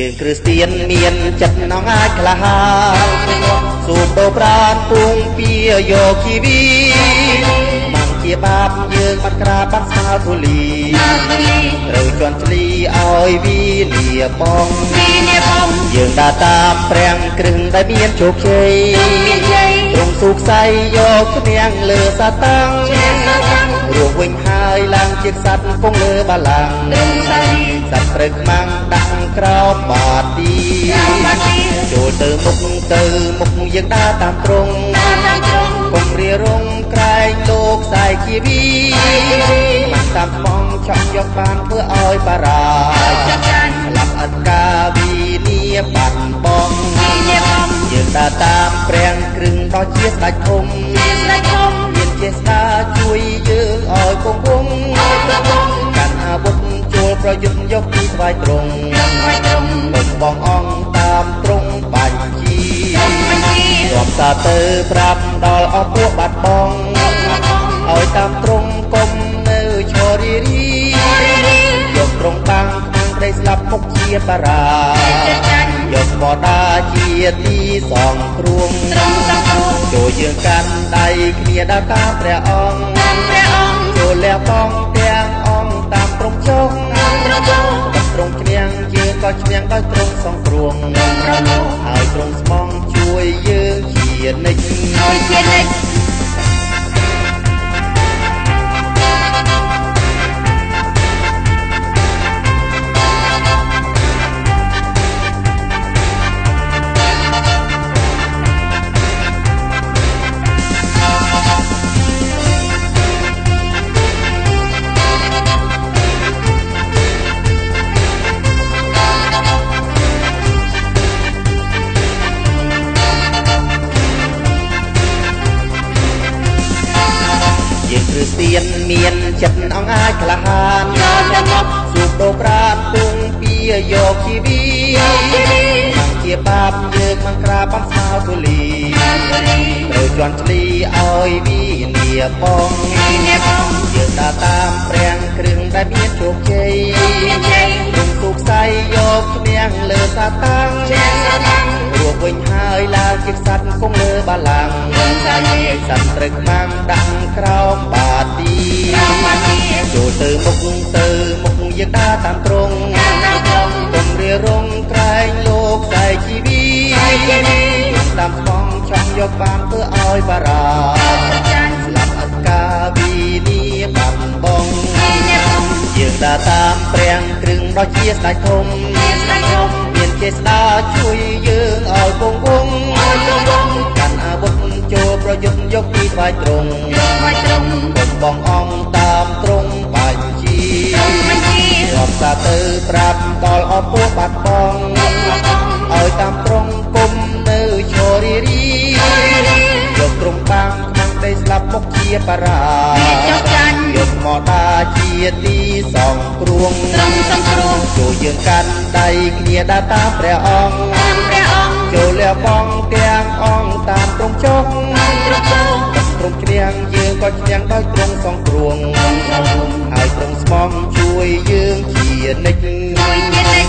យើងគ្រីស្ទៀនមានចិត្តណងអាចក្លាហានសូមបោប្រានពុងពីយកជីវីមិនជាបាបយើងបាត់ក្រាបបាត់ស្មាធូលីត្រូវជន់ឆ្លីឲ្យវីលាបងយើងដើរតាមព្រះគ្រឹងដែលមានជោគជ័យទ្រង់សុខស័យយកឈ្នះលើសាតាំង រួមវិញហើយឡើងជាក្សត្រគង់លើបល្ល័ង្កសត្វព្រឹកខ្មាំងដាក់ក្រោមបាទីចូលទៅមុខទៅមុខយើងដើរតាមត្រង់កុំរៀរងក្រែងលោកខ្សែជាវីមិនតាមស្បងឆក់យកបានធ្វើឲ្យបារាស្លាប់អត់កាវីនីបាត់បងយើងដើរតាមព្រះគ្រឹងដ៏ជាស្ដេចធំ យុទ្ធយកពីស្វាយត្រង់បំបងអង្គតាមត្រង់បាញ់ជីរាប់សាទៅប្រាប់ដល់អស់ពួកបាត់បងឲ្យតាមត្រង់កុំនៅឈររីរីយកត្រង់បាំងខាងក្តីស្លាប់មុខជាបារាយកបដាជាទីសងគ្រងចូលយើងកាន់ដៃគ្នាដើរតាមព្រះអង្គ ត្រង់ បាបយើងមិនក្រាបបានស្មាទូលីត្រូវជន់ឆ្លីឲ្យវីនីបងយើងដើរតាមព្រះគ្រឿងដែលមានជោគជ័យគុំទូកស័យយកឈ្នះលើសាតាំងរួបវិញហើយឡើងជាក្សត្រគង់លើបល្ល័ង្កសត្វត្រូវខ្មាំងដាក់ក្រោមបាទីចូលទៅមុខទៅ យកបានធ្វើឲ្យបារាស្លាប់អត់កាវីនីបាត់បងយើងដើរតាមព្រះគ្រឹងដ៏ជាស្ដេចធំមានជាស្ដាជួយយើងឲ្យគង់វង្សកាន់អាវុធចូលប្រយុទ្ធយកពីស្វាយត្រង់បំបងអង្គតាមត្រង់បាញ់ជីរាប់សាទៅប្រាប់ដល់អពុះ លាប់មុខជាបារាយកមកតាជាទីសងគ្រួងត្រង់សងគ្រួងចូលយើងកាន់ដៃគ្នាដើរតាមព្រះអង្គព្រះអង្គចូលលះបង់ទាំងអង្គតាមត្រង់ចុះត្រង់ចុះត្រង់ឈ្នះយើងក៏ឈ្នះដោយត្រង់សងគ្រួងហើយត្រង់ស្មងជួយយើងជានិច្ច